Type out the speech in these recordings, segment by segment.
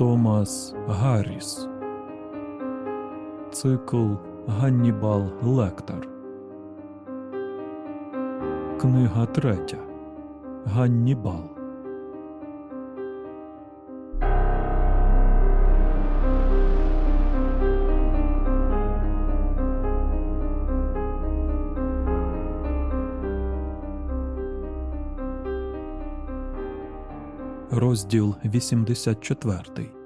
Томас Гарріс. Цикл Ганнібал Лектор. Книга третя. Ганнібал. Розділ 84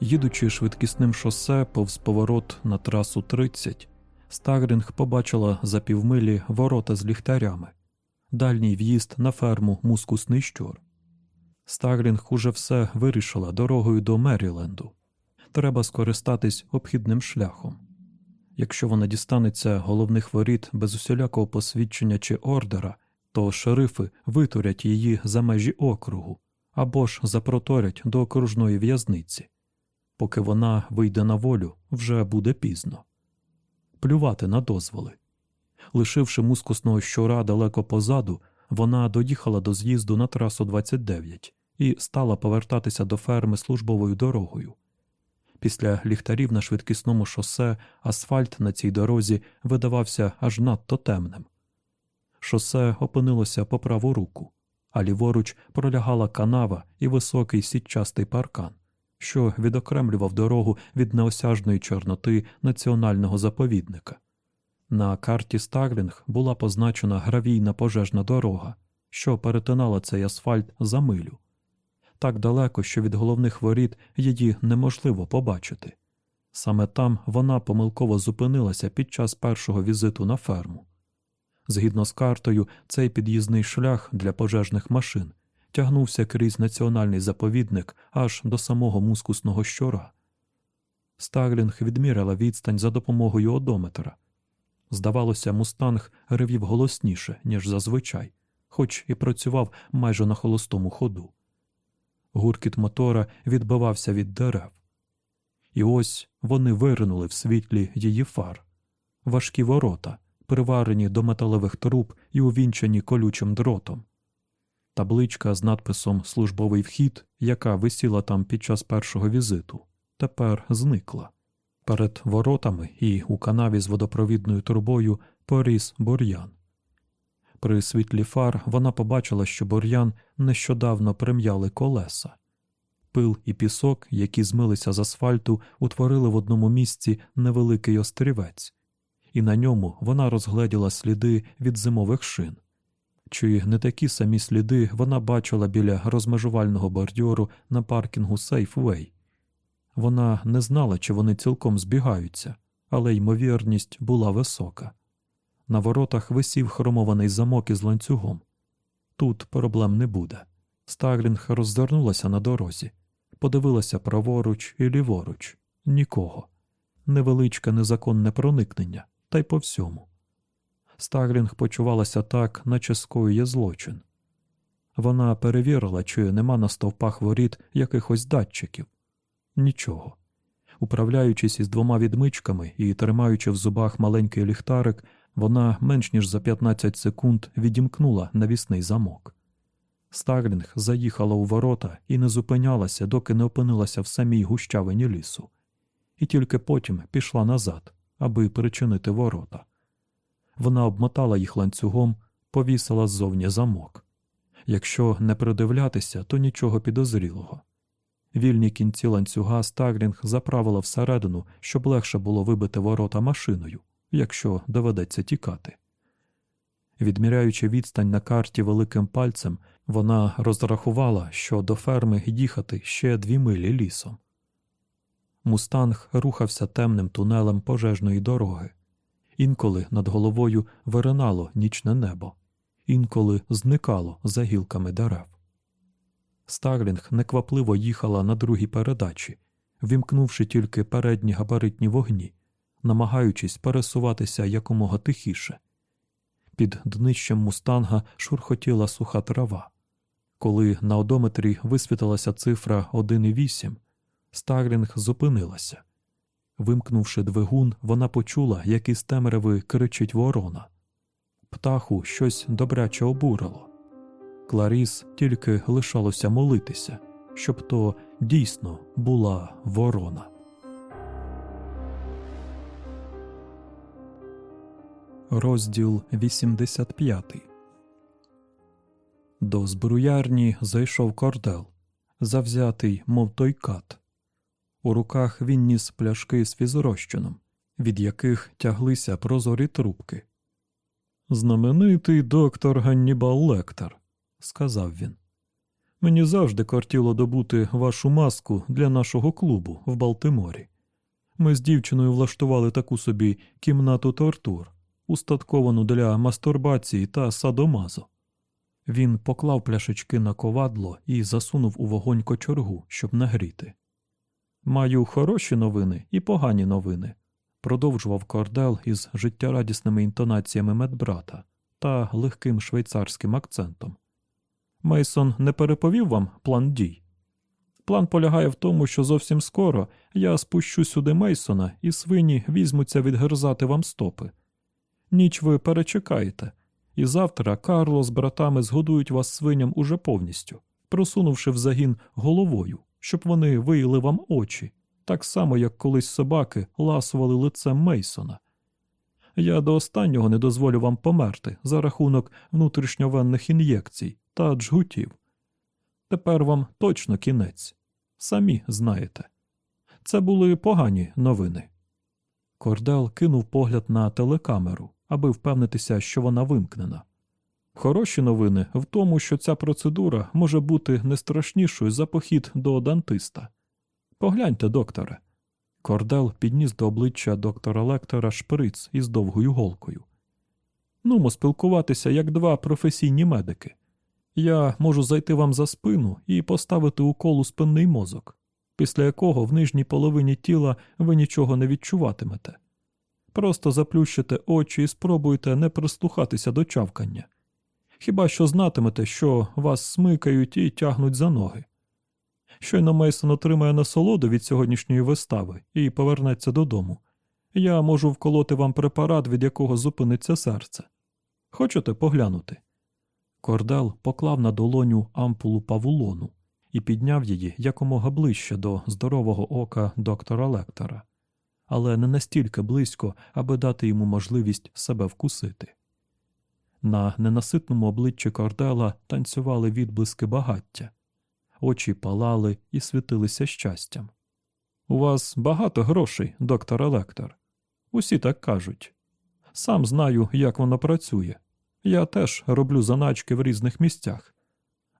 Їдучи швидкісним шосе повз поворот на трасу 30, Стагрінг побачила за півмилі ворота з ліхтарями, дальній в'їзд на ферму мускусний щур. Стагрінг уже все вирішила дорогою до Меріленду. Треба скористатись обхідним шляхом. Якщо вона дістанеться головних воріт без усілякого посвідчення чи ордера, то шерифи витурять її за межі округу або ж запроторять до окружної в'язниці. Поки вона вийде на волю, вже буде пізно. Плювати на дозволи. Лишивши мускусного щура далеко позаду, вона доїхала до з'їзду на трасу 29 і стала повертатися до ферми службовою дорогою. Після ліхтарів на швидкісному шосе асфальт на цій дорозі видавався аж надто темним. Шосе опинилося по праву руку, а ліворуч пролягала канава і високий сітчастий паркан, що відокремлював дорогу від неосяжної чорноти національного заповідника. На карті Старлінг була позначена гравійна пожежна дорога, що перетинала цей асфальт за милю. Так далеко, що від головних воріт її неможливо побачити. Саме там вона помилково зупинилася під час першого візиту на ферму. Згідно з картою, цей під'їзний шлях для пожежних машин тягнувся крізь національний заповідник аж до самого мускусного щора. Старлінг відміряла відстань за допомогою одометра. Здавалося, мустанг ревів голосніше, ніж зазвичай, хоч і працював майже на холостому ходу. Гуркіт мотора відбивався від дерев. І ось вони виринули в світлі її фар, важкі ворота, приварені до металевих труб і увінчані колючим дротом. Табличка з надписом Службовий вхід, яка висіла там під час першого візиту, тепер зникла. Перед воротами і у канаві з водопровідною трубою поріс бур'ян. При світлі фар вона побачила, що бур'ян нещодавно прим'яли колеса. Пил і пісок, які змилися з асфальту, утворили в одному місці невеликий острівець, і на ньому вона розгледіла сліди від зимових шин. Чи не такі самі сліди вона бачила біля розмежувального бордюру на паркінгу Сейфвей. Вона не знала, чи вони цілком збігаються, але ймовірність була висока. На воротах висів хромований замок із ланцюгом. Тут проблем не буде. Старлінг роззирнулася на дорозі, подивилася праворуч і ліворуч нікого. Невеличке незаконне проникнення, та й по всьому. Старлінг почувалася так, наче скоює злочин. Вона перевірила, чи нема на стовпах воріт якихось датчиків. Нічого. Управляючись із двома відмичками і тримаючи в зубах маленький ліхтарик, вона менш ніж за 15 секунд відімкнула навісний замок. Старлінг заїхала у ворота і не зупинялася, доки не опинилася в самій гущавині лісу, і тільки потім пішла назад, аби причинити ворота. Вона обмотала їх ланцюгом, повісила ззовні замок. Якщо не придивлятися, то нічого підозрілого. Вільні кінці ланцюга Старлінг заправила всередину, щоб легше було вибити ворота машиною, якщо доведеться тікати. Відміряючи відстань на карті великим пальцем, вона розрахувала, що до ферми їхати ще дві милі лісом. Мустанг рухався темним тунелем пожежної дороги. Інколи над головою виринало нічне небо, інколи зникало за гілками дерев. Старлінг неквапливо їхала на другій передачі, вімкнувши тільки передні габаритні вогні, намагаючись пересуватися якомога тихіше. Під днищем мустанга шурхотіла суха трава. Коли на одометрі висвітилася цифра 1,8, Старлінг зупинилася. Вимкнувши двигун, вона почула, як із темряви кричить ворона. Птаху щось добряче обурило. Кларіс тільки лишалося молитися, щоб то дійсно була ворона. Розділ 85 До збруярні зайшов кордел, завзятий, мов той кат. У руках він ніс пляшки з фізрощином, від яких тяглися прозорі трубки. Знаменитий доктор Ганнібал Лектор, сказав він. Мені завжди кортіло добути вашу маску для нашого клубу в Балтиморі. Ми з дівчиною влаштували таку собі кімнату тортур, устатковану для мастурбації та садомазо. Він поклав пляшечки на ковадло і засунув у вогонь кочергу, щоб нагріти. Маю хороші новини і погані новини, продовжував кордел із життєрадісними інтонаціями медбрата та легким швейцарським акцентом. Мейсон не переповів вам план дій. План полягає в тому, що зовсім скоро я спущу сюди Мейсона, і свині візьмуться відгризати вам стопи. Ніч ви перечекаєте, і завтра Карло з братами згодують вас свиням уже повністю, просунувши в загін головою, щоб вони виїли вам очі, так само, як колись собаки ласували лицем Мейсона. Я до останнього не дозволю вам померти за рахунок внутрішньовенних ін'єкцій та джгутів. Тепер вам точно кінець. Самі знаєте. Це були погані новини. Кордел кинув погляд на телекамеру, аби впевнитися, що вона вимкнена. Хороші новини в тому, що ця процедура може бути не страшнішою за похід до дантиста. Погляньте, докторе. Кордел підніс до обличчя доктора Лектора шприц із довгою голкою. Нумо спілкуватися як два професійні медики. Я можу зайти вам за спину і поставити укол у спинний мозок, після якого в нижній половині тіла ви нічого не відчуватимете. Просто заплющите очі і спробуйте не прислухатися до чавкання. Хіба що знатимете, що вас смикають і тягнуть за ноги. Щойно Мейсон отримає насолоду від сьогоднішньої вистави і повернеться додому. Я можу вколоти вам препарат, від якого зупиниться серце. Хочете поглянути? Кордел поклав на долоню ампулу павулону і підняв її якомога ближче до здорового ока доктора Лектора, але не настільки близько, аби дати йому можливість себе вкусити. На ненаситному обличчі кордела танцювали відблиски багаття, очі палали і світилися щастям. У вас багато грошей, доктор Електор. Усі так кажуть. Сам знаю, як воно працює. Я теж роблю заначки в різних місцях.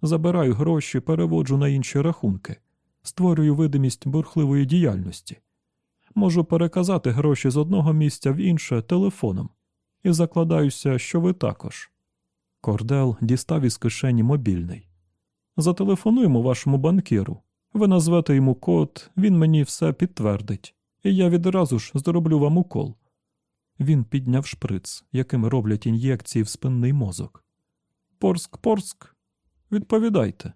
Забираю гроші, переводжу на інші рахунки, створюю видимість бурхливої діяльності. Можу переказати гроші з одного місця в інше телефоном і закладаюся, що ви також. Кордел дістав із кишені мобільний. Зателефонуємо вашому банкіру. Ви назвете йому код, він мені все підтвердить, і я відразу ж зроблю вам укол. Він підняв шприц, яким роблять ін'єкції в спинний мозок. Порск, порск, відповідайте.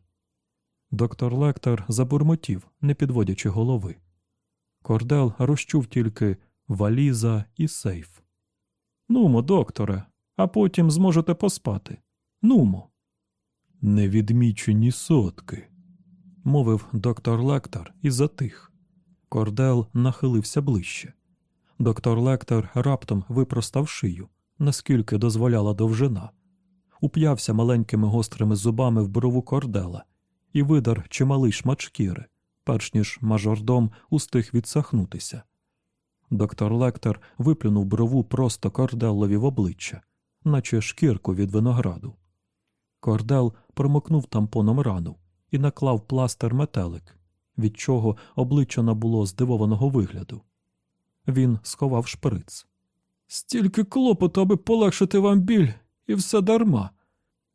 Доктор Лектор забурмотів, не підводячи голови. Кордел розчув тільки валіза і сейф. Нумо, докторе, а потім зможете поспати. Нумо. Невідмічені сотки, мовив доктор Лектор і затих. Кордел нахилився ближче. Доктор Лектор раптом випростав шию, наскільки дозволяла довжина, уп'явся маленькими гострими зубами в брову кордела і видар чималий шмат шкіри, перш ніж мажордом устиг відсахнутися. Доктор Лектор виплюнув брову просто корделлові в обличчя, наче шкірку від винограду. Кордел промокнув тампоном рану і наклав пластер метелик, від чого обличчя набуло здивованого вигляду. Він сховав шприц. Стільки клопоту, аби полегшити вам біль, і все дарма.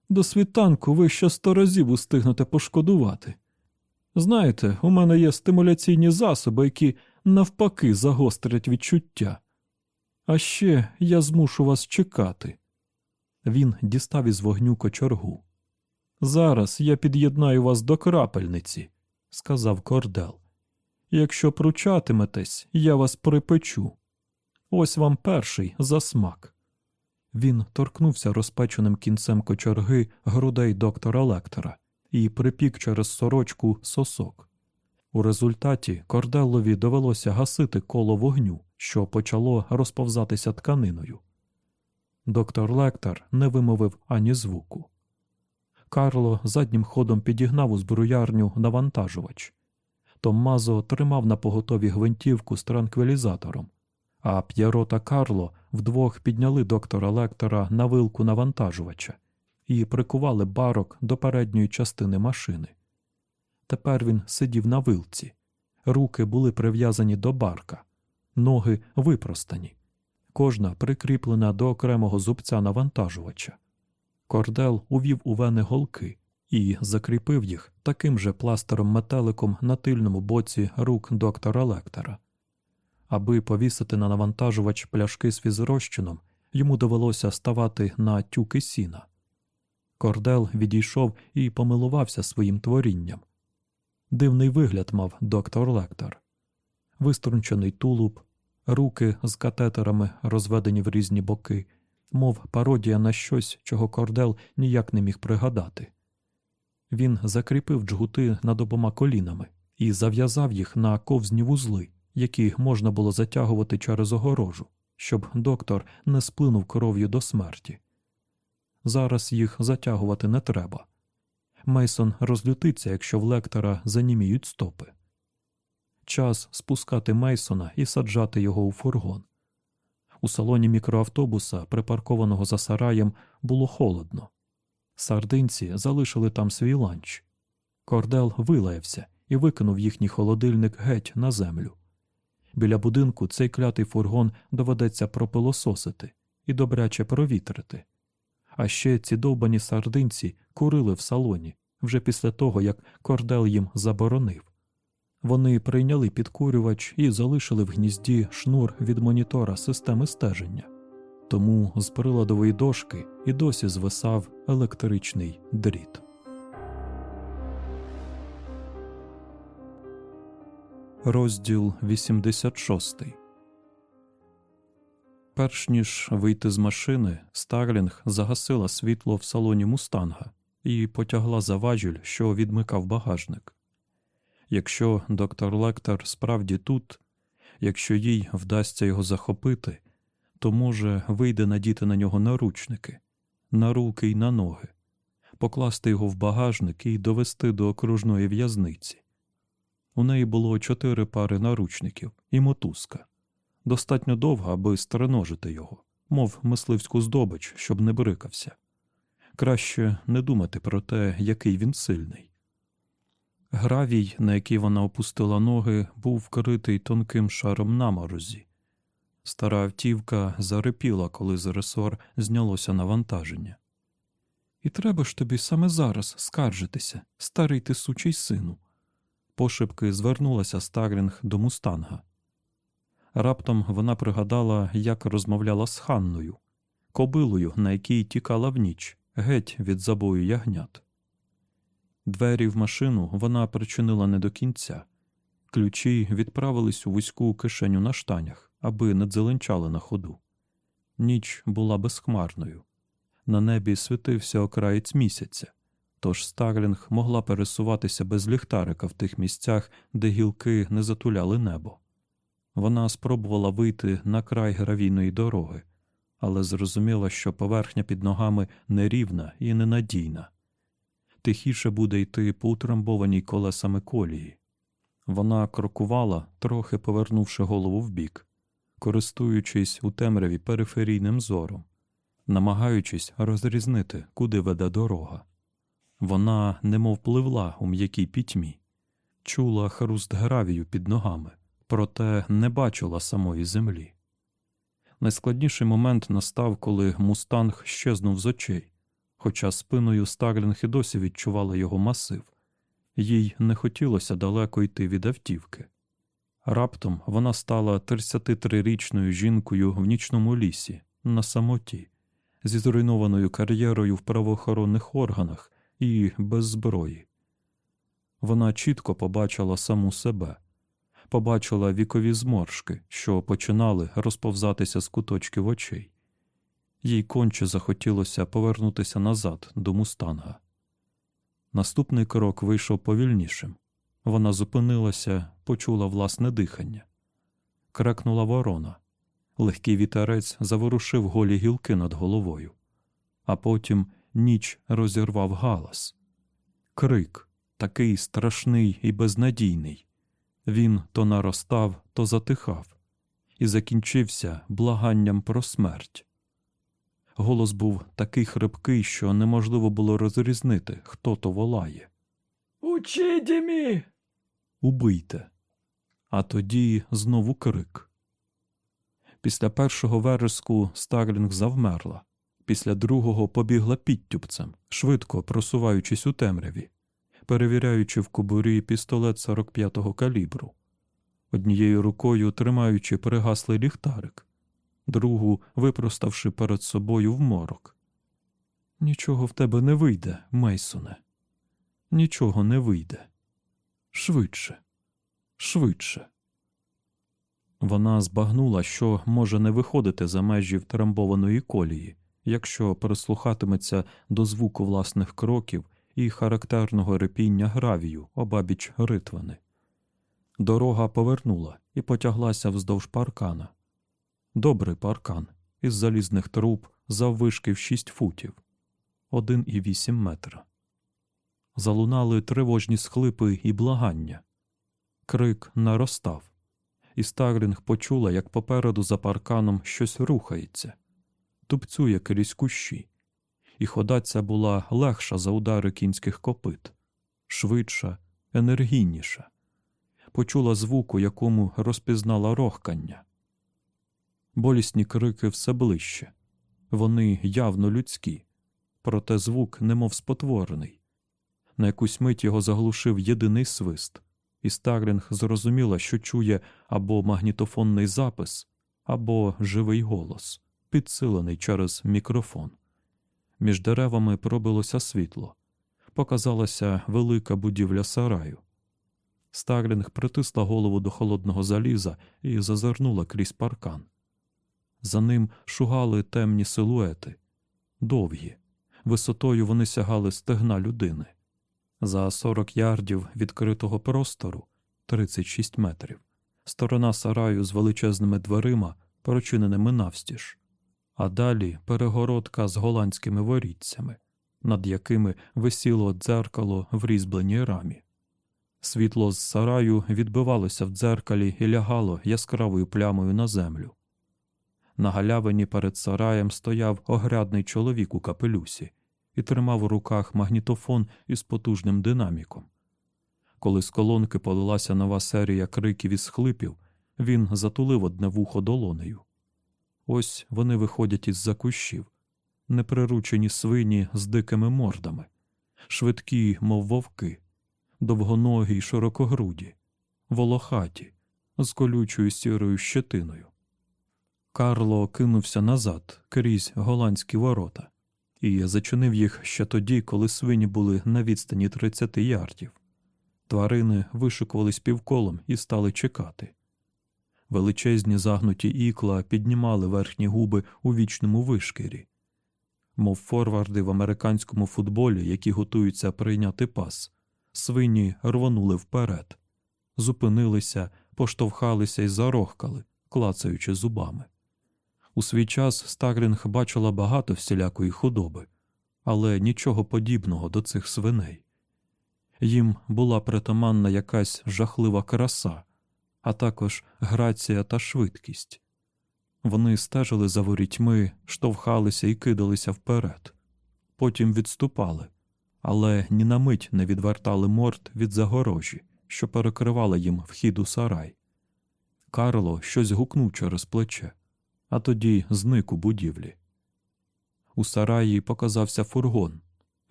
До світанку ви ще сто разів устигнете пошкодувати. Знаєте, у мене є стимуляційні засоби, які навпаки загострять відчуття. А ще я змушу вас чекати. Він дістав із вогню кочоргу. Зараз я під'єднаю вас до крапельниці, сказав кордел. Якщо пручатиметесь, я вас припечу. Ось вам перший засмак. Він торкнувся розпеченим кінцем кочорги грудей доктора Лектора і припік через сорочку сосок. У результаті Корделлові довелося гасити коло вогню, що почало розповзатися тканиною. Доктор Лектор не вимовив ані звуку. Карло заднім ходом підігнав у зброярню навантажувач. Томмазо тримав на поготові гвинтівку з транквілізатором, а П'єро та Карло вдвох підняли доктора Лектора на вилку навантажувача і прикували барок до передньої частини машини. Тепер він сидів на вилці, руки були прив'язані до барка, ноги випростані, кожна прикріплена до окремого зубця навантажувача. Кордел увів у вени голки і закріпив їх таким же пластером метеликом на тильному боці рук доктора Лектора. Аби повісити на навантажувач пляшки з фізрозчином, йому довелося ставати на тюки сіна. Кордел відійшов і помилувався своїм творінням. Дивний вигляд мав доктор Лектор, виструнчений тулуб, руки з катетерами, розведені в різні боки, мов пародія на щось, чого кордел ніяк не міг пригадати. Він закріпив джгути над обома колінами і зав'язав їх на ковзні вузли, які можна було затягувати через огорожу, щоб доктор не сплинув кров'ю до смерті. Зараз їх затягувати не треба. Мейсон розлютиться, якщо в лектора заніміють стопи. Час спускати Мейсона і саджати його у фургон. У салоні мікроавтобуса, припаркованого за сараєм, було холодно. Сардинці залишили там свій ланч. Кордел вилаявся і викинув їхній холодильник геть на землю. Біля будинку цей клятий фургон доведеться пропилососити і добряче провітрити. А ще ці довбані сардинці курили в салоні вже після того, як кордел їм заборонив. Вони прийняли підкурювач і залишили в гнізді шнур від монітора системи стеження. Тому з приладової дошки і досі звисав електричний дріт. Розділ 86 Перш ніж вийти з машини, Старлінг загасила світло в салоні мустанга і потягла за важіль, що відмикав багажник. Якщо доктор Лектор справді тут, якщо їй вдасться його захопити, то може вийде надіти на нього наручники, на руки й на ноги, покласти його в багажник і довести до окружної в'язниці. У неї було чотири пари наручників і мотузка достатньо довга, аби стреножити його, мов мисливську здобич, щоб не брикався. Краще не думати про те, який він сильний. Гравій, на який вона опустила ноги, був вкритий тонким шаром наморозі. Стара автівка зарипіла, коли з ресор знялося навантаження. І треба ж тобі саме зараз скаржитися, старий ти сучий сину. Пошепки звернулася Старлінг до мустанга. Раптом вона пригадала, як розмовляла з Ханною, кобилою, на якій тікала в ніч, геть від забою ягнят. Двері в машину вона причинила не до кінця. Ключі відправились у вузьку кишеню на штанях, аби не дзеленчали на ходу. Ніч була безхмарною. На небі світився окраєць місяця, тож Старлінг могла пересуватися без ліхтарика в тих місцях, де гілки не затуляли небо. Вона спробувала вийти на край гравійної дороги, але зрозуміла, що поверхня під ногами нерівна і ненадійна. Тихіше буде йти по утрамбованій колесами колії. Вона крокувала, трохи повернувши голову вбік, користуючись у темряві периферійним зором, намагаючись розрізнити, куди веде дорога. Вона немов пливла у м'якій пітьмі, чула хруст гравію під ногами проте не бачила самої землі. Найскладніший момент настав, коли мустанг щезнув з очей, хоча спиною Старлінг і досі відчувала його масив, їй не хотілося далеко йти від автівки. Раптом вона стала 33-річною жінкою в нічному лісі, на самоті, зі зруйнованою кар'єрою в правоохоронних органах і без зброї. Вона чітко побачила саму себе побачила вікові зморшки, що починали розповзатися з куточків очей. Їй конче захотілося повернутися назад до мустанга. Наступний крок вийшов повільнішим. Вона зупинилася, почула власне дихання. Крекнула ворона. Легкий вітерець заворушив голі гілки над головою, а потім ніч розірвав галас. Крик такий страшний і безнадійний. Він то наростав, то затихав, і закінчився благанням про смерть. Голос був такий хрипкий, що неможливо було розрізнити, хто то волає. Учидімі! Убийте. А тоді знову крик. Після першого вереску Старлінг завмерла, після другого побігла підтюпцем, швидко просуваючись у темряві, перевіряючи в кобурі пістолет 45-го калібру, однією рукою тримаючи пригаслий ліхтарик, другу випроставши перед собою в морок. Нічого в тебе не вийде, Мейсоне. Нічого не вийде. Швидше, швидше. Вона збагнула, що може не виходити за межі втрамбованої колії, якщо прислухатиметься до звуку власних кроків і характерного репіння гравію обабіч ритвини. Дорога повернула і потяглася вздовж паркана. Добрий паркан із залізних труб заввишки в шість футів, один і вісім метра. Залунали тривожні схлипи і благання. Крик наростав і Старлінг почула, як попереду за парканом щось рухається, тупцює крізь кущі, і хода ця була легша за удари кінських копит, швидша, енергійніша. Почула звуку, якому розпізнала рохкання. Болісні крики все ближче. Вони явно людські, проте звук немов спотворений. На якусь мить його заглушив єдиний свист і Старлінг зрозуміла, що чує або магнітофонний запис, або живий голос, підсилений через мікрофон. Між деревами пробилося світло. Показалася велика будівля сараю. Старлінг притисла голову до холодного заліза і зазирнула крізь паркан. За ним шугали темні силуети, довгі, висотою вони сягали стегна людини. За 40 ярдів відкритого простору 36 метрів. Сторона сараю з величезними дверима, прочиненими навстіж, а далі перегородка з голландськими ворітцями, над якими висіло дзеркало в різьбленій рамі. Світло з сараю відбивалося в дзеркалі і лягало яскравою плямою на землю. На галявині перед сараєм стояв огрядний чоловік у капелюсі і тримав у руках магнітофон із потужним динаміком. Коли з колонки полилася нова серія криків і схлипів, він затулив одне вухо долонею. Ось вони виходять із за кущів, неприручені свині з дикими мордами, швидкі, мов вовки, довгоногі й широкогруді, волохаті, з колючою сірою щетиною. Карло кинувся назад крізь голландські ворота і зачинив їх ще тоді, коли свині були на відстані 30 ярдів. Тварини вишикувались півколом і стали чекати. Величезні загнуті ікла піднімали верхні губи у вічному вишкірі, мов форварди в американському футболі, які готуються прийняти пас. Свині рвонули вперед, зупинилися, поштовхалися і зарохкали, клацаючи зубами. У свій час Старлінг бачила багато всілякої худоби, але нічого подібного до цих свиней. Їм була притаманна якась жахлива краса, а також грація та швидкість. Вони стежили за ворітьми, штовхалися і кидалися вперед, потім відступали, але ні на мить не відвертали морд від загорожі, що перекривала їм вхід у сарай. Карло щось гукнув через плече а тоді зник у будівлі. У сараї показався фургон.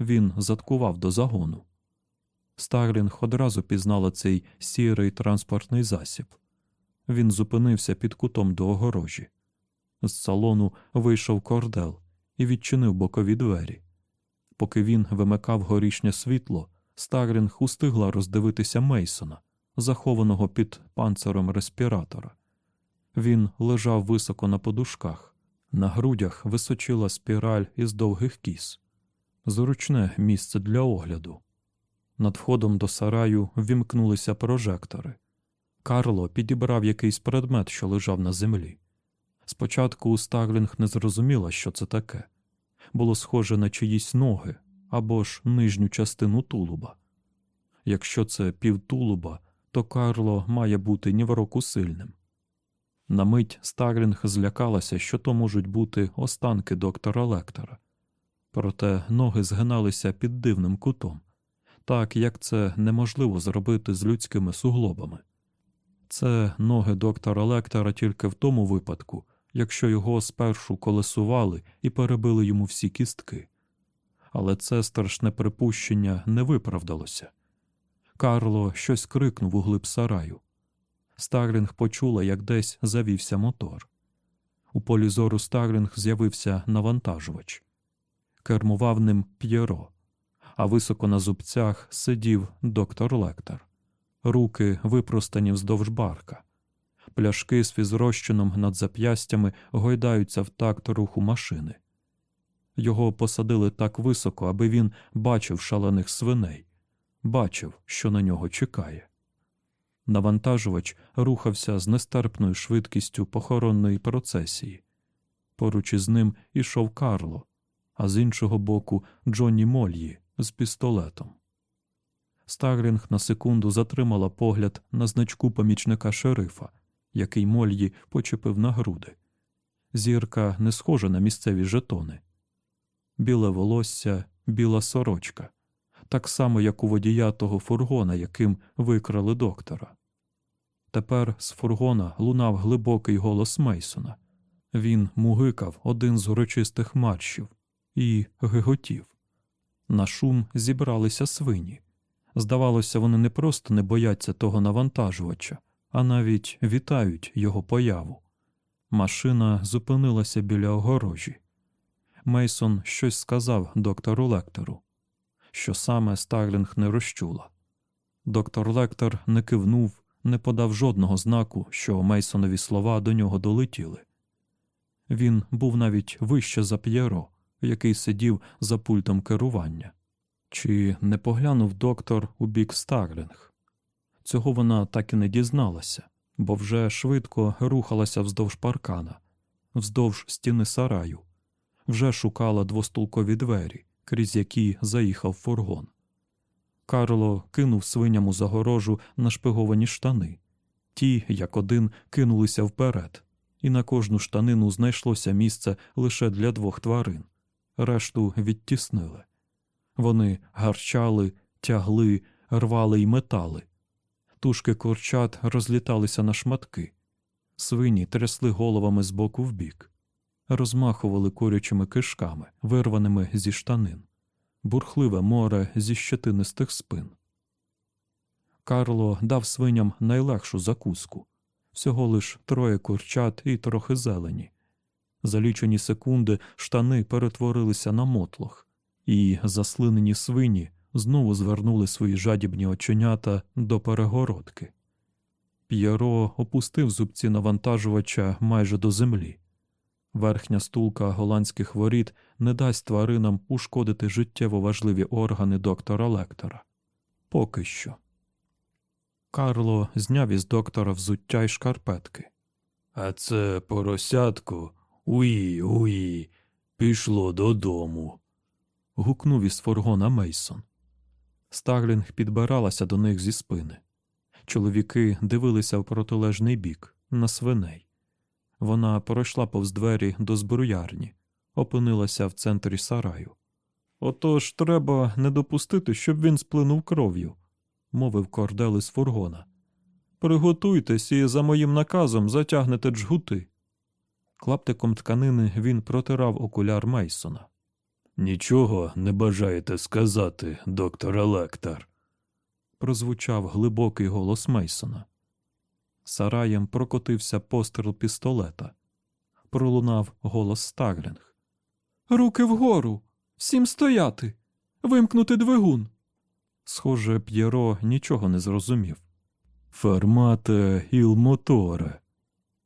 Він заткував до загону. Старлінг одразу пізнала цей сірий транспортний засіб. Він зупинився під кутом до огорожі. З салону вийшов Кордел і відчинив бокові двері. Поки він вимикав горішнє світло, Старлінг устигла роздивитися Мейсона, захованого під панциром респіратора. Він лежав високо на подушках, на грудях височила спіраль із довгих кіс, зручне місце для огляду. Над входом до сараю ввімкнулися прожектори. Карло підібрав якийсь предмет, що лежав на землі. Спочатку Старлінг не зрозуміла, що це таке. Було схоже на чиїсь ноги або ж нижню частину тулуба. Якщо це півтулуба, то Карло має бути нівроку сильним. На мить Старлінг злякалася, що то можуть бути останки доктора Лектора. Проте ноги згиналися під дивним кутом, так як це неможливо зробити з людськими суглобами. Це ноги доктора Лектора тільки в тому випадку, якщо його спершу колесували і перебили йому всі кістки. Але це страшне припущення не виправдалося. Карло щось крикнув у глиб сараю. Старлінг почула, як десь завівся мотор. У полі зору Старлінг з'явився навантажувач. Кермував ним П'єро, а високо на зубцях сидів доктор Лектор. Руки випростані вздовж барка. Пляшки з фізрозчином над зап'ястями гойдаються в такт руху машини. Його посадили так високо, аби він бачив шалених свиней, бачив, що на нього чекає. Навантажувач рухався з нестерпною швидкістю похоронної процесії. Поруч із ним ішов Карло, а з іншого боку Джонні Мольї з пістолетом. Старлінг на секунду затримала погляд на значку помічника шерифа, який Мольї почепив на груди. Зірка не схожа на місцеві жетони. Біле волосся, біла сорочка, так само, як у водія того фургона, яким викрали доктора. Тепер з фургона лунав глибокий голос Мейсона. Він мугикав один з урочистих маршів і гиготів. На шум зібралися свині. Здавалося, вони не просто не бояться того навантажувача, а навіть вітають його появу. Машина зупинилася біля огорожі. Мейсон щось сказав доктору Лектору, що саме Старлінг не розчула. Доктор Лектор не кивнув, не подав жодного знаку, що Мейсонові слова до нього долетіли. Він був навіть вище за П'єро, який сидів за пультом керування. Чи не поглянув доктор у бік Старлінг? Цього вона так і не дізналася, бо вже швидко рухалася вздовж паркана, вздовж стіни сараю, вже шукала двостулкові двері, крізь які заїхав фургон. Карло кинув свиням у загорожу нашпиговані штани. Ті, як один, кинулися вперед, і на кожну штанину знайшлося місце лише для двох тварин. Решту відтіснили. Вони гарчали, тягли, рвали й метали. Тушки курчат розліталися на шматки. Свині трясли головами з боку в бік, розмахували курячими кишками, вирваними зі штанин, бурхливе море зі щетинистих спин. Карло дав свиням найлегшу закуску всього лиш троє курчат і трохи зелені. За лічені секунди штани перетворилися на мотлох, і заслинені свині знову звернули свої жадібні оченята до перегородки. П'єро опустив зубці навантажувача майже до землі. Верхня стулка голландських воріт не дасть тваринам ушкодити життєво важливі органи доктора Лектора. Поки що. Карло зняв із доктора взуття й шкарпетки. А це поросятко уї, уї, пішло додому. гукнув із фургона Мейсон. Старлінг підбиралася до них зі спини. Чоловіки дивилися в протилежний бік, на свиней. Вона пройшла повз двері до зброярні, опинилася в центрі сараю. Отож треба не допустити, щоб він сплинув кров'ю, мовив кордел із фургона. Приготуйтесь і за моїм наказом затягнете джгути. Клаптиком тканини він протирав окуляр Мейсона. Нічого не бажаєте сказати, доктор Електор? прозвучав глибокий голос Мейсона. Сараєм прокотився постріл пістолета. Пролунав голос Старлінг. Руки вгору. Всім стояти. Вимкнути двигун. Схоже, П'єро нічого не зрозумів. Fermate il motore.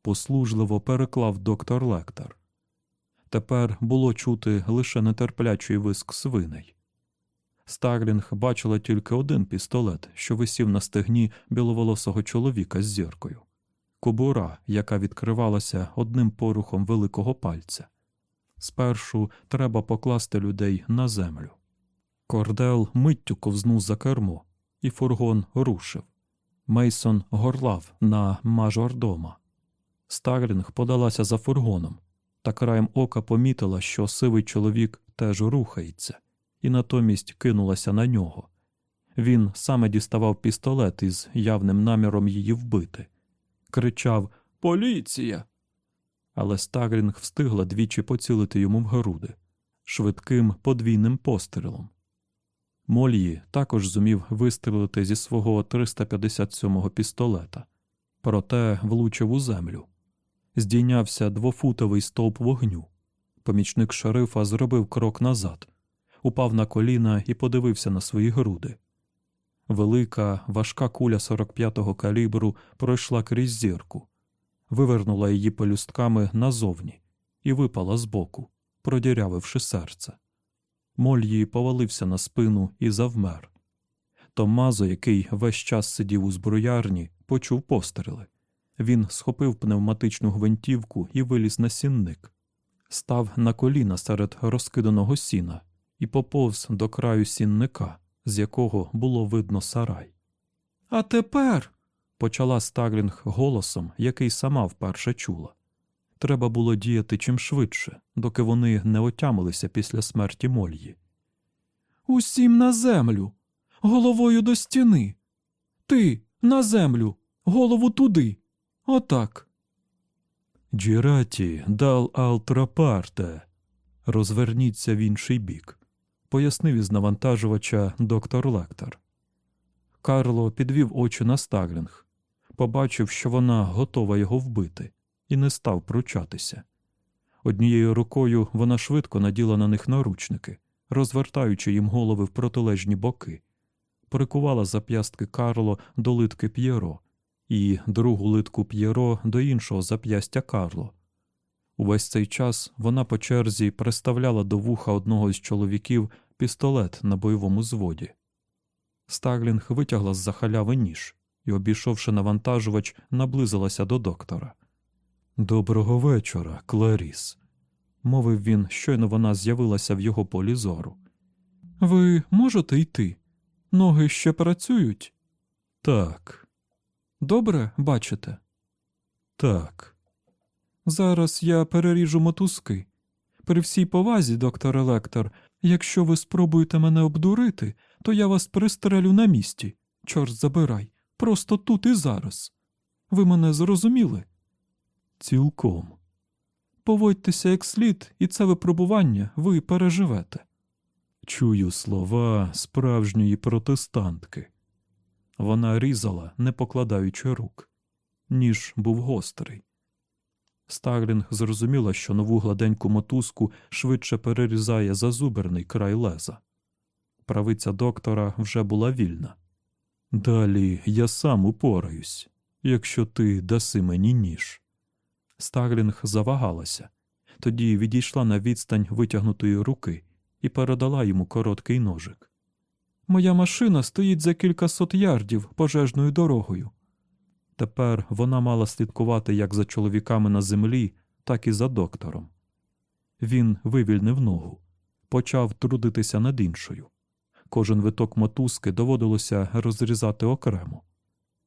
Послужливо переклав доктор Лектор. Тепер було чути лише нетерплячий виск свиней. Старлінг бачила тільки один пістолет, що висів на стегні біловолосого чоловіка з зіркою, кобура, яка відкривалася одним порухом великого пальця. Спершу треба покласти людей на землю. Кордел миттю ковзнув за кермо, і фургон рушив. Мейсон горлав на мажордома. Старлінг подалася за фургоном, та краєм ока помітила, що сивий чоловік теж рухається, і натомість кинулася на нього. Він саме діставав пістолет із явним наміром її вбити. Кричав Поліція! Але Старлінг встигла двічі поцілити йому в груди швидким подвійним пострілом. Мольї також зумів вистрілити зі свого 357-го пістолета, проте влучив у землю. Здійнявся двофутовий стовп вогню. Помічник шерифа зробив крок назад, упав на коліна і подивився на свої груди. Велика, важка куля 45-го калібру пройшла крізь зірку, вивернула її пелюстками назовні і випала збоку, продірявивши серце. Мольї повалився на спину і завмер. Томазо, який весь час сидів у зброярні, почув постріли. Він схопив пневматичну гвинтівку і виліз на сінник, став на коліна серед розкиданого сіна і поповз до краю сінника, з якого було видно сарай. А тепер. почала Старлінг голосом, який сама вперше чула. Треба було діяти чим швидше, доки вони не отямилися після смерті Мольї. Усім на землю, головою до стіни. Ти на землю, голову туди. Отак. Джіраті дал алтрапарте. Розверніться в інший бік, пояснив із навантажувача доктор Лектор. Карло підвів очі на Старлінг, побачив, що вона готова його вбити, і не став пручатися. Однією рукою вона швидко наділа на них наручники, розвертаючи їм голови в протилежні боки, прикувала зап'ястки Карло до литки П'єро і другу литку П'єро до іншого зап'ястя Карло. Увесь цей час вона по черзі приставляла до вуха одного із чоловіків пістолет на бойовому зводі. Старлінг витягла з за халяви ніж і, обійшовши навантажувач, наблизилася до доктора. Доброго вечора, Кларіс, мовив він, щойно вона з'явилася в його полі зору. Ви можете йти? Ноги ще працюють? Так, Добре бачите? так. Зараз я переріжу мотузки. При всій повазі, доктор Електор, якщо ви спробуєте мене обдурити, то я вас пристрелю на місці. Чорт забирай, просто тут і зараз. Ви мене зрозуміли? Цілком. Поводьтеся як слід, і це випробування ви переживете. Чую слова справжньої протестантки. Вона різала, не покладаючи рук. Ніж був гострий. Старлінг зрозуміла, що нову гладеньку мотузку швидше перерізає зазуберний край леза. Правиця доктора вже була вільна. Далі я сам упораюсь, якщо ти даси мені ніж. Старлінг завагалася, тоді відійшла на відстань витягнутої руки і передала йому короткий ножик. Моя машина стоїть за кількасот ярдів пожежною дорогою. Тепер вона мала слідкувати як за чоловіками на землі, так і за доктором. Він вивільнив ногу, почав трудитися над іншою. Кожен виток мотузки доводилося розрізати окремо.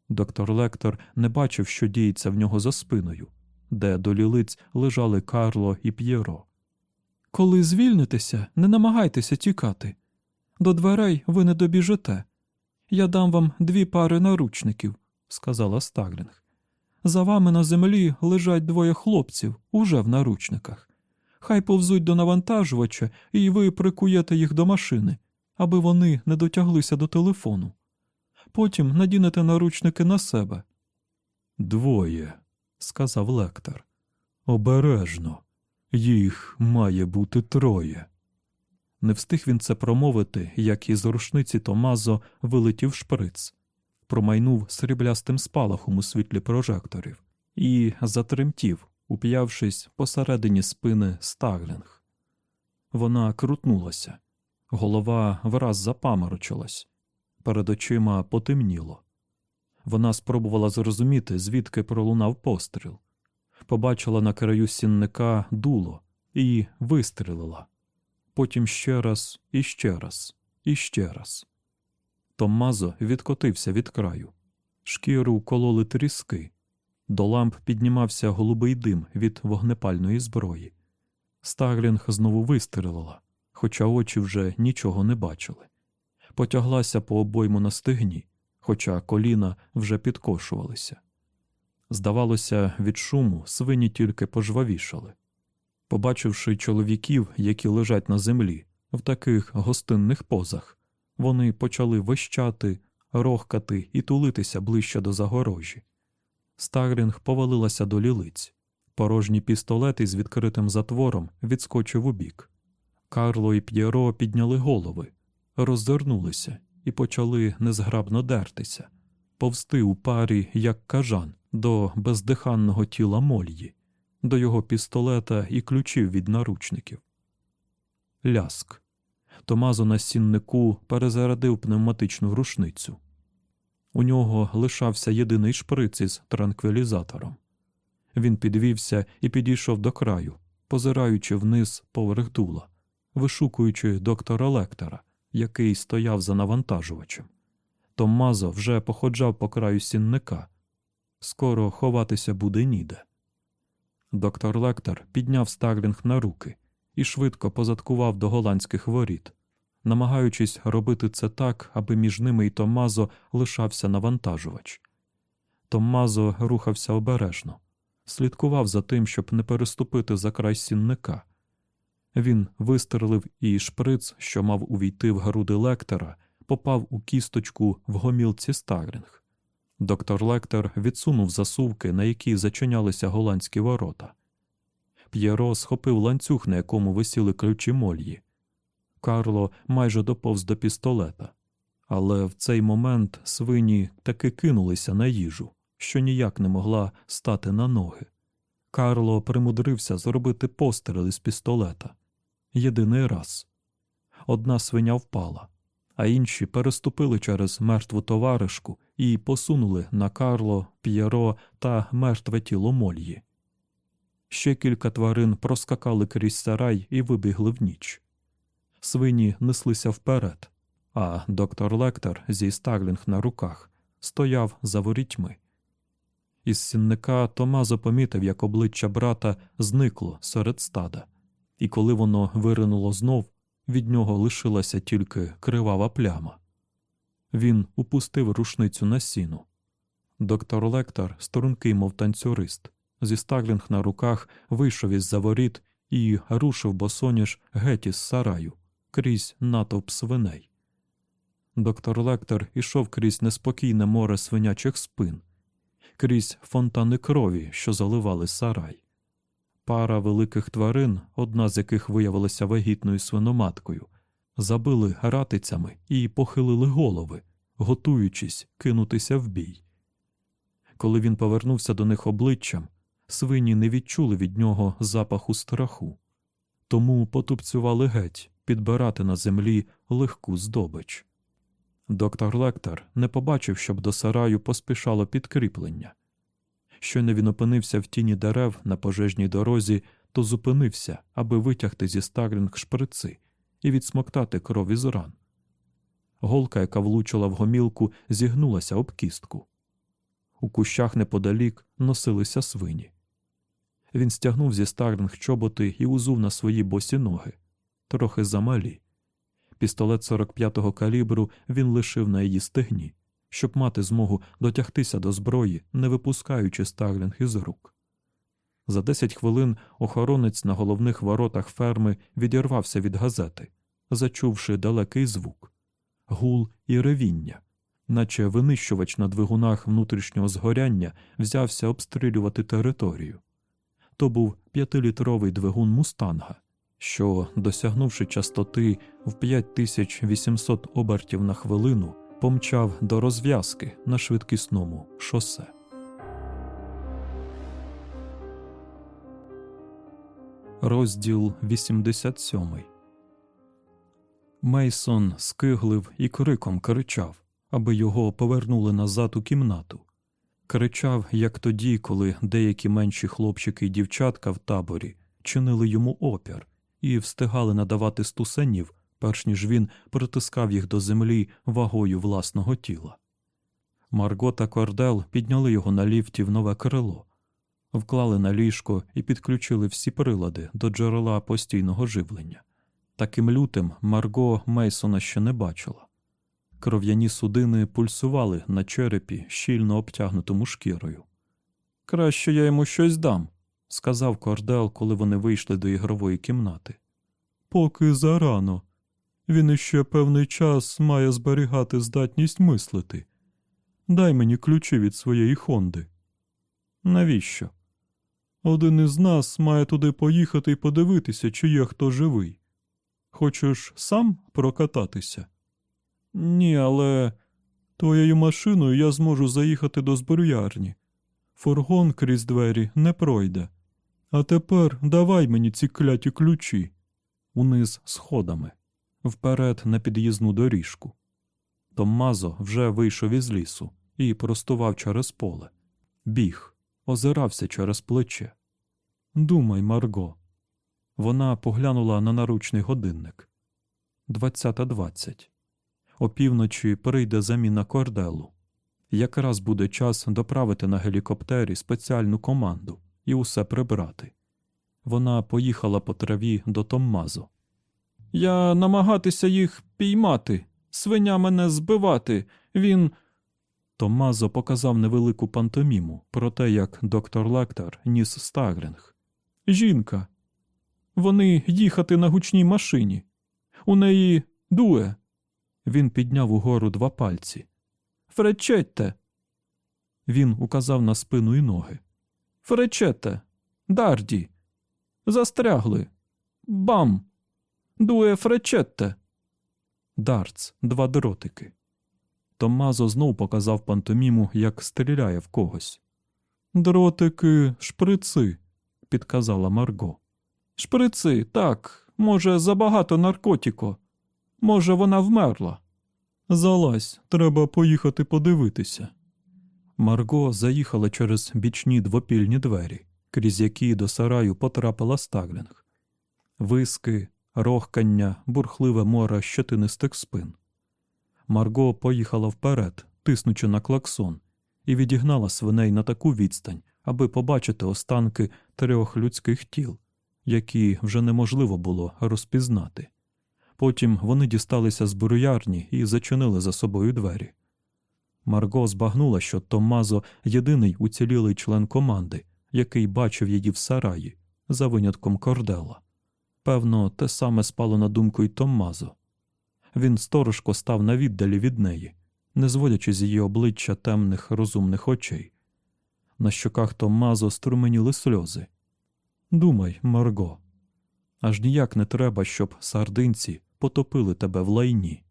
Доктор Лектор не бачив, що діється в нього за спиною, де до лілиць лежали Карло і П'єро. Коли звільнитеся, не намагайтеся тікати. До дверей ви не добіжите. Я дам вам дві пари наручників, сказала Старлінг. За вами на землі лежать двоє хлопців уже в наручниках. Хай повзуть до навантажувача, і ви прикуєте їх до машини, аби вони не дотяглися до телефону. Потім надінете наручники на себе. Двоє, сказав лектор. Обережно. Їх має бути троє. Не встиг він це промовити, як із рушниці Томазо вилетів шприц, промайнув сріблястим спалахом у світлі прожекторів і затремтів, уп'явшись посередині спини Старлінг. Вона крутнулася. Голова враз запаморочилась, перед очима потемніло. Вона спробувала зрозуміти, звідки пролунав постріл. Побачила на краю сінника дуло і вистрілила. Потім ще раз, і ще раз, і ще раз. Томмазо відкотився від краю. Шкіру кололи тріски. До ламп піднімався голубий дим від вогнепальної зброї. Старлінг знову вистрілила, хоча очі вже нічого не бачили. Потяглася по обойму на стегні, хоча коліна вже підкошувалися. Здавалося, від шуму свині тільки пожвавішали. Побачивши чоловіків, які лежать на землі, в таких гостинних позах, вони почали вищати, рохкати і тулитися ближче до загорожі. Старлінг повалилася до лілиць. Порожній пістолет із відкритим затвором відскочив у бік. Карло і П'єро підняли голови, роззирнулися і почали незграбно дертися, повсти у парі, як кажан, до бездиханного тіла Мольї, до його пістолета і ключів від наручників. Ляск. Томазо на сіннику перезарядив пневматичну рушницю. У нього лишався єдиний шприц із транквілізатором. Він підвівся і підійшов до краю, позираючи вниз поверх дула, вишукуючи доктора Лектора, який стояв за навантажувачем. Томмазо вже походжав по краю сінника. Скоро ховатися буде ніде. Доктор Лектор підняв Старлінг на руки і швидко позадкував до голландських воріт, намагаючись робити це так, аби між ними і Томмазо лишався навантажувач. Томмазо рухався обережно, слідкував за тим, щоб не переступити за край сінника. Він вистрелив і шприц, що мав увійти в груди лектора, попав у кісточку в гомілці Старлінг. Доктор Лектор відсунув засувки, на які зачинялися голландські ворота. П'єро схопив ланцюг, на якому висіли ключі мольї. Карло майже доповз до пістолета, але в цей момент свині таки кинулися на їжу, що ніяк не могла стати на ноги. Карло примудрився зробити постріл із пістолета. Єдиний раз. Одна свиня впала, а інші переступили через мертву товаришку і посунули на Карло, П'єро та мертве тіло Мольї. Ще кілька тварин проскакали крізь сарай і вибігли в ніч. Свині неслися вперед, а доктор Лектор зі Старлінг на руках стояв за ворітьми. Із сінника Томазо помітив, як обличчя брата зникло серед стада, і коли воно виринуло знов, від нього лишилася тільки кривава пляма. Він упустив рушницю на сіну. Доктор Лектор, стрункий, мов танцюрист, зі Старлінг на руках вийшов із за воріт і рушив босоніж геть із сараю, крізь натовп свиней. Доктор Лектор ішов крізь неспокійне море свинячих спин, крізь фонтани крові, що заливали сарай. Пара великих тварин, одна з яких виявилася вагітною свиноматкою, забили ратицями і похилили голови, готуючись кинутися в бій. Коли він повернувся до них обличчям, свині не відчули від нього запаху страху, тому потупцювали геть підбирати на землі легку здобич. Доктор Лектор не побачив, щоб до сараю поспішало підкріплення. Щойно він опинився в тіні дерев на пожежній дорозі, то зупинився, аби витягти зі Старлінг шприци і відсмоктати кров із ран. Голка, яка влучила в гомілку, зігнулася об кістку. У кущах неподалік носилися свині. Він стягнув зі Старлінг чоботи і узув на свої босі ноги, трохи замалі. Пістолет 45-го калібру він лишив на її стегні, щоб мати змогу дотягтися до зброї, не випускаючи Старлінг із рук. За 10 хвилин охоронець на головних воротах ферми відірвався від газети, зачувши далекий звук, гул і ревіння, наче винищувач на двигунах внутрішнього згоряння взявся обстрілювати територію. То був п'ятилітровий двигун мустанга, що, досягнувши частоти в 5800 обертів на хвилину, помчав до розв'язки на швидкісному шосе. Розділ 87 Мейсон скиглив і криком кричав, аби його повернули назад у кімнату. Кричав, як тоді, коли деякі менші хлопчики і дівчатка в таборі чинили йому опір і встигали надавати стусанів, перш ніж він притискав їх до землі вагою власного тіла. Марго та Кордел підняли його на ліфті в нове крило, вклали на ліжко і підключили всі прилади до джерела постійного живлення. Таким лютим Марго Мейсона ще не бачила. Кров'яні судини пульсували на черепі, щільно обтягнутому шкірою. Краще я йому щось дам, сказав Кордел, коли вони вийшли до ігрової кімнати. Поки зарано. Він іще певний час має зберігати здатність мислити. Дай мені ключі від своєї Хонди. Навіщо? Один із нас має туди поїхати і подивитися, чи є хто живий. Хочеш сам прокататися? Ні, але твоєю машиною я зможу заїхати до зброярні. Фургон крізь двері не пройде. А тепер давай мені ці кляті ключі. Униз сходами, вперед на під'їзну доріжку. Томмазо вже вийшов із лісу і простував через поле. Біг, озирався через плече. Думай, Марго. Вона поглянула на наручний годинник. Двадцята двадцять. Опівночі прийде заміна корделу. Якраз буде час доправити на гелікоптері спеціальну команду і усе прибрати. Вона поїхала по траві до Томмазо. Я намагатися їх піймати, свиня мене збивати. Він. Томмазо показав невелику пантоміму про те, як доктор Лектор ніс Стагринг. Жінка. Вони їхати на гучній машині. У неї дуе. Він підняв угору два пальці. Фречетте. Він указав на спину і ноги. Фречете. Дарді. Застрягли. Бам. Дуе фречетте. Дарц, два дротики. Томмазо знов показав пантоміму, як стріляє в когось. Дротики, шприци, підказала Марго. Шприци, так, може, забагато наркотіко. Може, вона вмерла. Залазь, треба поїхати подивитися. Марго заїхала через бічні двопільні двері, крізь які до сараю потрапила Стаглінг. Виски, рохкання, бурхливе море щетинистих спин. Марго поїхала вперед, тиснучи на клаксон, і відігнала свиней на таку відстань, аби побачити останки трьох людських тіл, які вже неможливо було розпізнати. Потім вони дісталися з буруярні і зачинили за собою двері. Марго збагнула, що Томмазо єдиний уцілілий член команди, який бачив її в сараї, за винятком кордела. Певно, те саме спало на думку й Томмазо. Він сторожко став на віддалі від неї, не зводячи з її обличчя темних розумних очей. На щоках Томмазо струменіли сльози. Думай, Марго, аж ніяк не треба, щоб сардинці потопили тебе в лайні.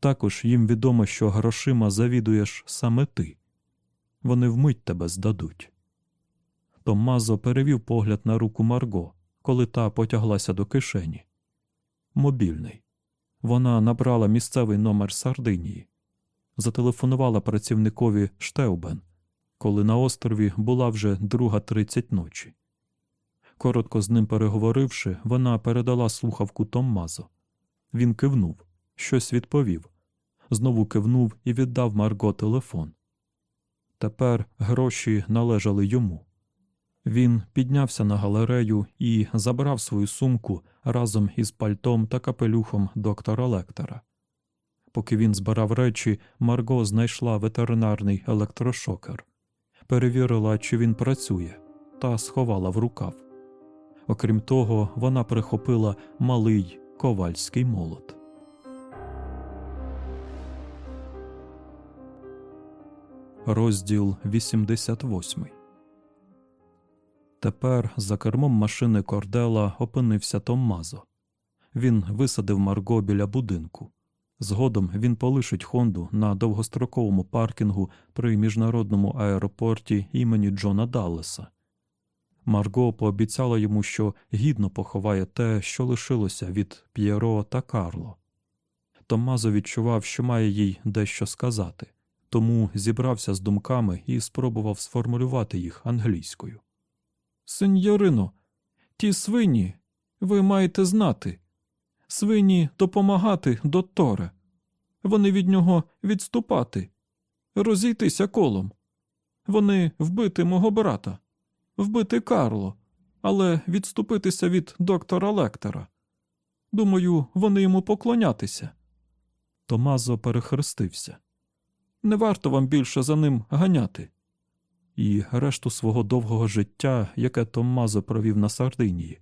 Також їм відомо, що грошима завідуєш саме ти. Вони вмить тебе здадуть. Томмазо перевів погляд на руку Марго, коли та потяглася до кишені. Мобільний. Вона набрала місцевий номер Сардинії, зателефонувала працівникові Штеубен, коли на острові була вже друга тридцять ночі. Коротко з ним переговоривши, вона передала слухавку Томмазо. Він кивнув, щось відповів, знову кивнув і віддав Марго телефон. Тепер гроші належали йому. Він піднявся на галерею і забрав свою сумку разом із пальтом та капелюхом доктора Лектора. Поки він збирав речі, Марго знайшла ветеринарний електрошокер, перевірила, чи він працює, та сховала в рукав. Окрім того, вона прихопила малий ковальський молот. Розділ 88 Тепер за кермом машини Кордела опинився Томмазо. Він висадив Марго біля будинку. Згодом він полишить Хонду на довгостроковому паркінгу при міжнародному аеропорті імені Джона Даллеса. Марго пообіцяла йому, що гідно поховає те, що лишилося від П'єро та Карло, Томазо відчував, що має їй дещо сказати, тому зібрався з думками і спробував сформулювати їх англійською. Сеньорино, ті свині, ви маєте знати. Свині допомагати доторе. Вони від нього відступати, розійтися колом. Вони вбити мого брата, вбити Карло, але відступитися від доктора Лектора. Думаю, вони йому поклонятися. Томазо перехрестився. Не варто вам більше за ним ганяти. І решту свого довгого життя, яке Томмазо провів на Сардинії,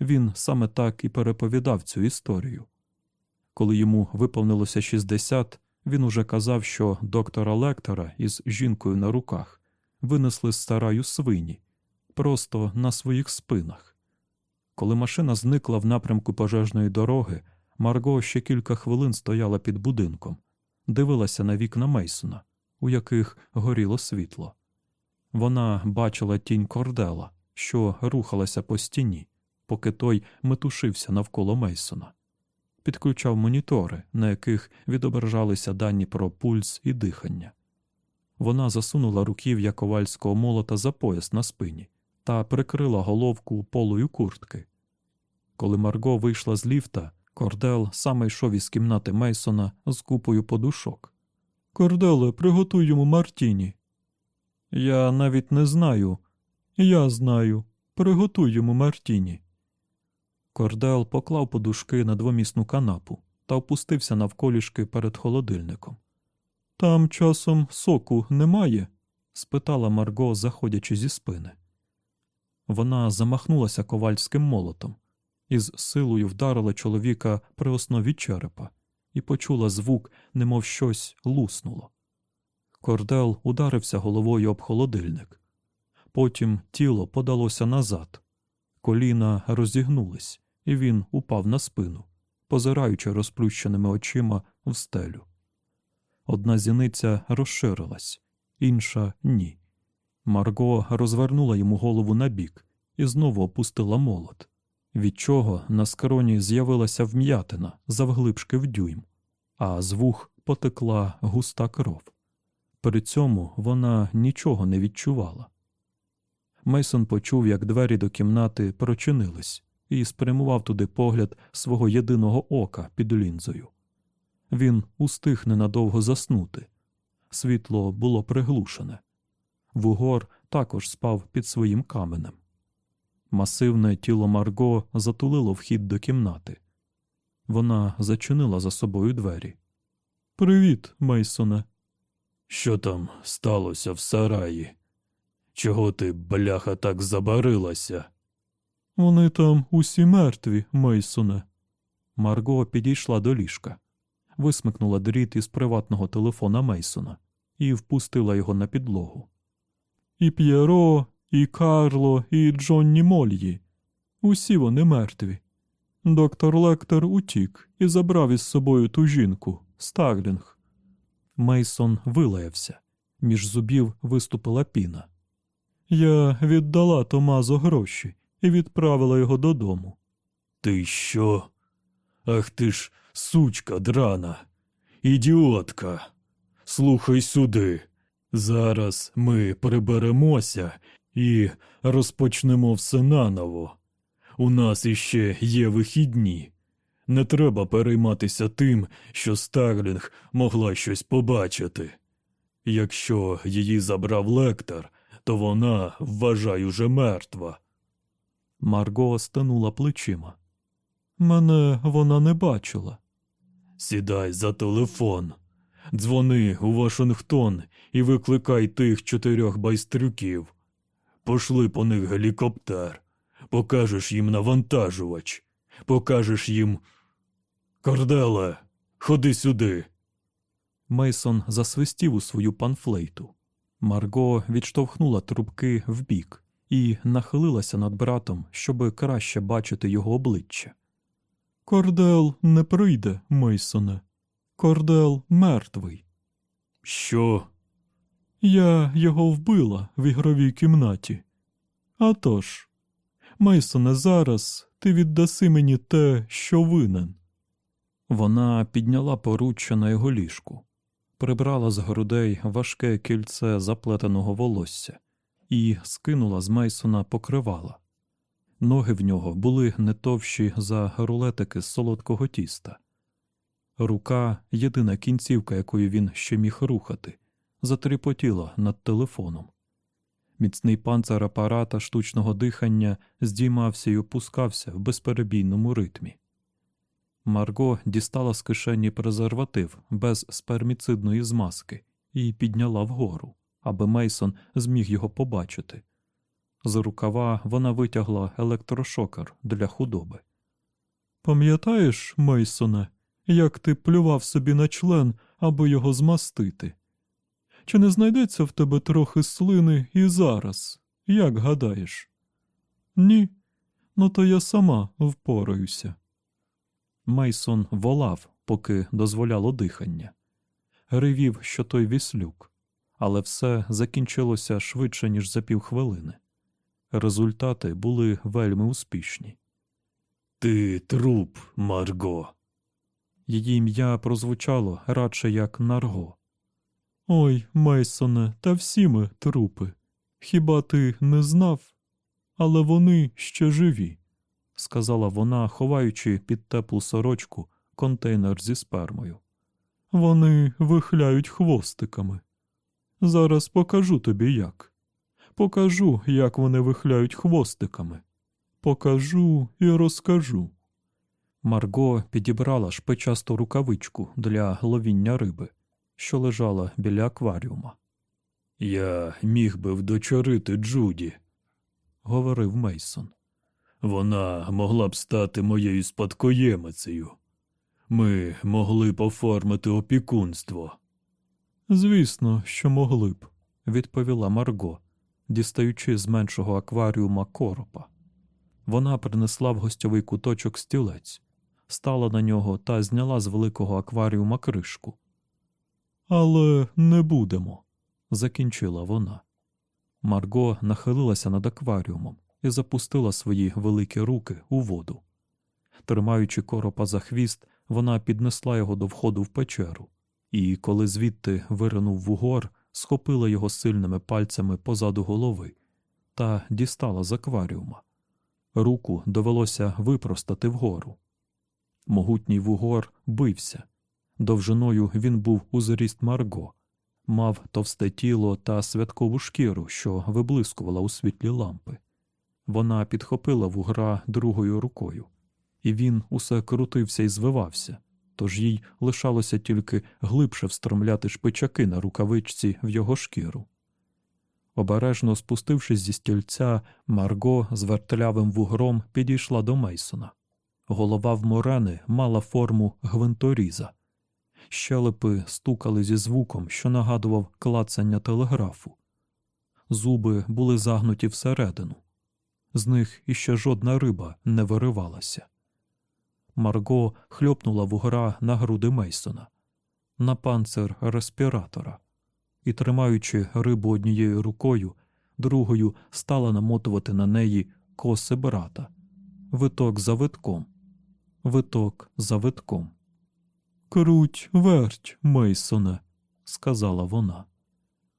він саме так і переповідав цю історію. Коли йому виповнилося 60, він уже казав, що доктора Лектора із жінкою на руках винесли з сараю свині, просто на своїх спинах. Коли машина зникла в напрямку пожежної дороги, Марго ще кілька хвилин стояла під будинком, дивилася на вікна Мейсона, у яких горіло світло. Вона бачила тінь кордела, що рухалася по стіні, поки той метушився навколо Мейсона. Підключав монітори, на яких відображалися дані про пульс і дихання. Вона засунула руків'я ковальського молота за пояс на спині та прикрила головку полою куртки. Коли Марго вийшла з ліфта, Кордел саме йшов із кімнати Мейсона з купою подушок. Корделе, приготуй йому Мартіні. Я навіть не знаю. Я знаю. Приготуй йому Мартіні. Кордел поклав подушки на двомісну канапу та опустився навколішки перед холодильником. Там часом соку немає? спитала Марго, заходячи зі спини. Вона замахнулася ковальським молотом, із силою вдарила чоловіка при основі черепа і почула звук, немов щось луснуло. Кордел ударився головою об холодильник. Потім тіло подалося назад, коліна розігнулись, і він упав на спину, позираючи розплющеними очима в стелю. Одна зіниця розширилась, інша ні. Марго розвернула йому голову набік і знову опустила молот, від чого на скроні з'явилася вм'ятина завглибшки в дюйм, а з вух потекла густа кров. При цьому вона нічого не відчувала. Мейсон почув, як двері до кімнати прочинились, і спрямував туди погляд свого єдиного ока під лінзою. Він устиг ненадовго заснути. Світло було приглушене. Вугор також спав під своїм каменем. Масивне тіло Марго затулило вхід до кімнати. Вона зачинила за собою двері. Привіт, Мейсоне. Що там сталося в сараї? Чого ти, бляха, так забарилася? Вони там усі мертві, Мейсоне. Марго підійшла до ліжка, висмикнула дріт із приватного телефона Мейсона і впустила його на підлогу. І П'єро, і Карло, і Джонні Мольї. Усі вони мертві. Доктор Лектор утік і забрав із собою ту жінку, Старлінг. Мейсон вилаявся. Між зубів виступила піна. Я віддала Томазо гроші і відправила його додому. Ти що? Ах ти ж, сучка драна, ідіотка. Слухай сюди. Зараз ми приберемося і розпочнемо все наново. У нас іще є вихідні. Не треба перейматися тим, що Старлінг могла щось побачити. Якщо її забрав лектор, то вона, вважай, уже мертва. Марго стинула плечима. Мене вона не бачила. Сідай за телефон, дзвони у Вашингтон і викликай тих чотирьох байстрюків. Пошли по них гелікоптер, покажеш їм навантажувач, покажеш їм. Корделе, ходи сюди. Мейсон засвистів у свою панфлейту. Марго відштовхнула трубки вбік і нахилилася над братом, щоби краще бачити його обличчя. Кордел не прийде, Мейсоне. Кордел мертвий. Що? Я його вбила в ігровій кімнаті. А тож, Мейсоне, зараз ти віддаси мені те, що винен. Вона підняла поруччя на його ліжку, прибрала з грудей важке кільце заплетеного волосся і скинула з Мейсона покривала. Ноги в нього були не товщі за рулетики з солодкого тіста. Рука, єдина кінцівка, якою він ще міг рухати, затріпотіла над телефоном. Міцний панцир апарата штучного дихання здіймався і опускався в безперебійному ритмі. Марго дістала з кишені презерватив без сперміцидної змазки і підняла вгору, аби Мейсон зміг його побачити. З рукава вона витягла електрошокер для худоби. Пам'ятаєш, Мейсоне, як ти плював собі на член, аби його змастити? Чи не знайдеться в тебе трохи слини і зараз, як гадаєш? Ні, ну то я сама впораюся. Мейсон волав, поки дозволяло дихання. Ривів, що той віслюк, але все закінчилося швидше, ніж за півхвилини. Результати були вельми успішні. Ти труп, Марго. Її ім'я прозвучало радше як Нарго. Ой, Мейсоне, та всі ми трупи. Хіба ти не знав? Але вони ще живі, сказала вона, ховаючи під теплу сорочку контейнер зі спермою. Вони вихляють хвостиками. Зараз покажу тобі як. Покажу, як вони вихляють хвостиками. Покажу і розкажу. Марго підібрала шпичасту рукавичку для ловіння риби, що лежала біля акваріума. Я міг би вдочорити Джуді, говорив Мейсон. Вона могла б стати моєю спадкоємицею. Ми могли б оформити опікунство. Звісно, що могли б, відповіла Марго, дістаючи з меншого акваріума коропа. Вона принесла в гостьовий куточок стілець, стала на нього та зняла з великого акваріума кришку. Але не будемо, закінчила вона. Марго нахилилася над акваріумом і запустила свої великі руки у воду. Тримаючи коропа за хвіст, вона піднесла його до входу в печеру, і, коли звідти виринув вугор, схопила його сильними пальцями позаду голови та дістала з акваріума. Руку довелося випростати вгору. Могутній вугор бився. Довжиною він був у зріст Марго, мав товсте тіло та святкову шкіру, що виблискувала у світлі лампи. Вона підхопила вугра другою рукою, і він усе крутився і звивався, тож їй лишалося тільки глибше встромляти шпичаки на рукавичці в його шкіру. Обережно спустившись зі стільця, Марго з вертлявим вугром підійшла до Мейсона. Голова в морени мала форму гвинторіза. Щелепи стукали зі звуком, що нагадував клацання телеграфу. Зуби були загнуті всередину. З них іще жодна риба не виривалася. Марго хльопнула вугра на груди Мейсона, на панцир респіратора і, тримаючи рибу однією рукою, другою стала намотувати на неї коси брата, виток за витком, виток за витком. Круть верть, Мейсоне, сказала вона.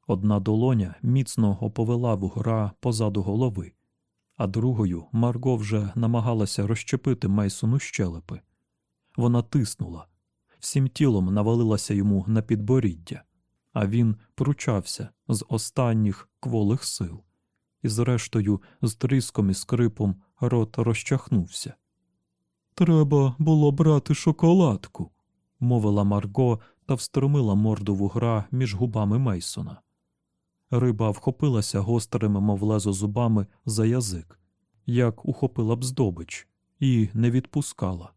Одна долоня міцно оповела вугра позаду голови, а другою Марго вже намагалася розщепити Мейсону щелепи. Вона тиснула, всім тілом навалилася йому на підборіддя а він пручався з останніх кволих сил, і, зрештою, з тріском і скрипом рот розчахнувся. Треба було брати шоколадку, мовила Марго та встромила морду вугра між губами Мейсона. Риба вхопилася гострими, мов лезо зубами за язик, як ухопила б здобич, і не відпускала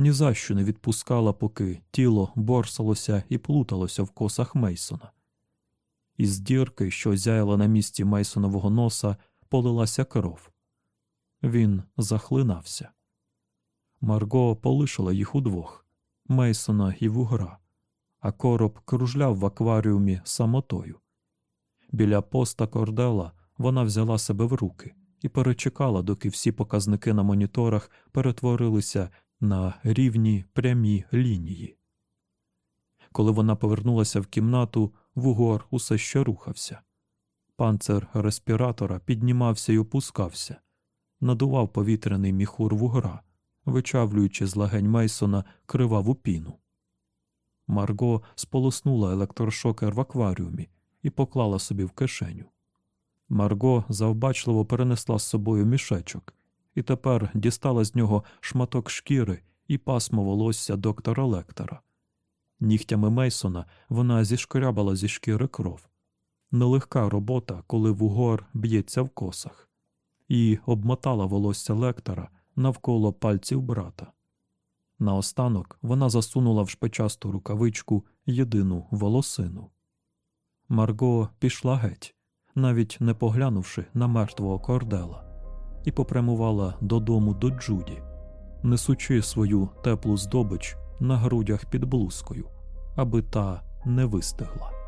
ні за що не відпускала, поки тіло борсалося і плуталося в косах Мейсона. Із дірки, що зяяла на місці Мейсонового носа, полилася кров. Він захлинався. Марго полишила їх удвох Мейсона і вугра, а короб кружляв в акваріумі самотою. Біля поста кордела вона взяла себе в руки і перечекала, доки всі показники на моніторах перетворилися на рівні прямі лінії. Коли вона повернулася в кімнату, вугор усе ще рухався. Панцир респіратора піднімався і опускався, надував повітряний міхур вугра, вичавлюючи з легень Мейсона криваву піну. Марго сполоснула електрошокер в акваріумі і поклала собі в кишеню. Марго завбачливо перенесла з собою мішечок і тепер дістала з нього шматок шкіри і пасмо волосся доктора Лектора. Нігтями Мейсона вона зішкрябала зі шкіри кров. Нелегка робота, коли вугор б'ється в косах, і обмотала волосся лектора навколо пальців брата. Наостанок вона засунула в шпичасту рукавичку єдину волосину. Марго пішла геть, навіть не поглянувши на мертвого кордела, і попрямувала додому до Джуді, несучи свою теплу здобич на грудях під блузкою, аби та не вистигла.